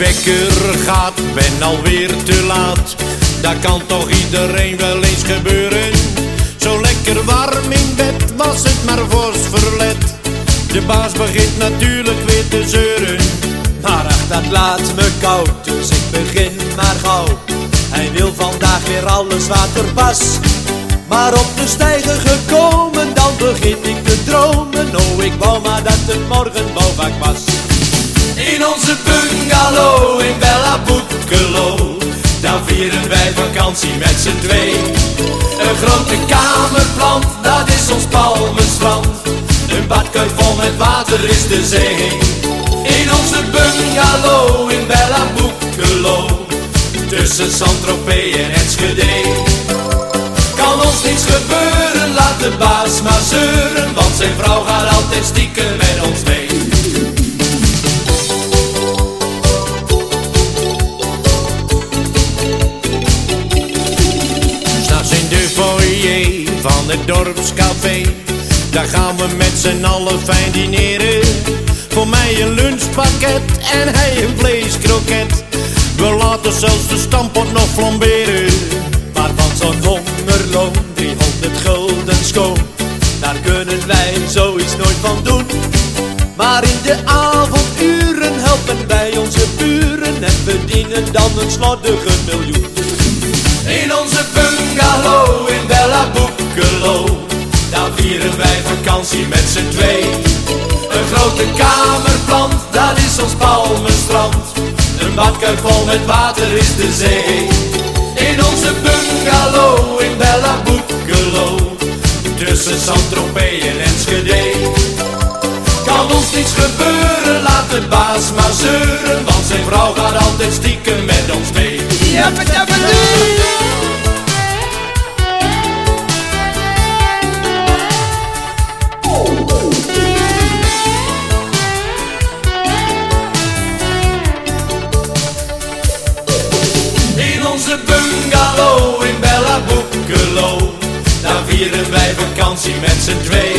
wekker gaat, ben alweer te laat. Dat kan toch iedereen wel eens gebeuren. Zo lekker warm in bed was het maar fors verlet. De baas begint natuurlijk weer te zeuren. Maar ach, dat laat me koud, dus ik begin maar gauw. Hij wil vandaag weer alles waterpas. Maar op de stijger gekomen, dan begin ik te dromen. Oh, ik wou maar dat het morgen bouwvak was. In onze bungalow met z'n twee. Een grote kamerplant, dat is ons palmenstrand. Een badkuip vol met water is de zee. In onze bungalow in Bella Boekelo. Tussen Saint-Tropez en Enschede. Kan ons niets gebeuren, laat de baas maar zeuren Want zijn vrouw gaat altijd stiekem van het dorpscafé. Daar gaan we met z'n allen fijn dineren. Voor mij een lunchpakket en hij een vleeskroket. We laten zelfs de stampot nog flamberen. Maar van zo'n hongerloon, 300 gulden schoon. Daar kunnen wij zoiets nooit van doen. Maar in de avonduren helpen wij onze buren en verdienen dan een slordige miljoen. In onze vakantie met z'n twee. Een grote kamerplant, dat is ons palmenstrand. Een badkuip vol met water is de zee. In onze bungalow in Bella Boekelo. Tussen Saint-Tropez en Enschede. Kan ons niets gebeuren, laat de baas maar zeuren Want zijn vrouw gaat altijd stiekem met ons mee bungalow in Bella Boekelo. Daar vieren wij vakantie met z'n twee.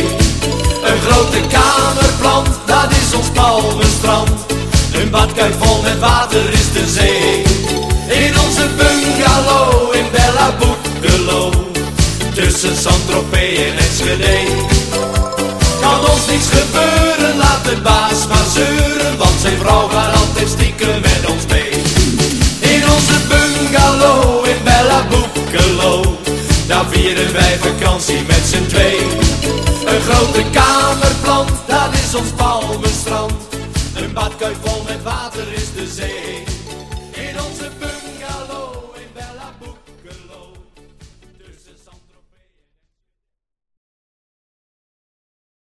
Een grote kamerplant, dat is ons palmenstrand. Een badkuip vol met water is de zee. In onze bungalow in Bella Boekelo. Tussen Saint-Tropez en Enschede Ja, vieren wij vakantie met z'n twee. Een grote kamerplant, dat is ons palmenstrand. Een badkuip vol met water is de zee. In onze.